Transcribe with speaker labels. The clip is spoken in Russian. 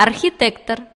Speaker 1: архитектор.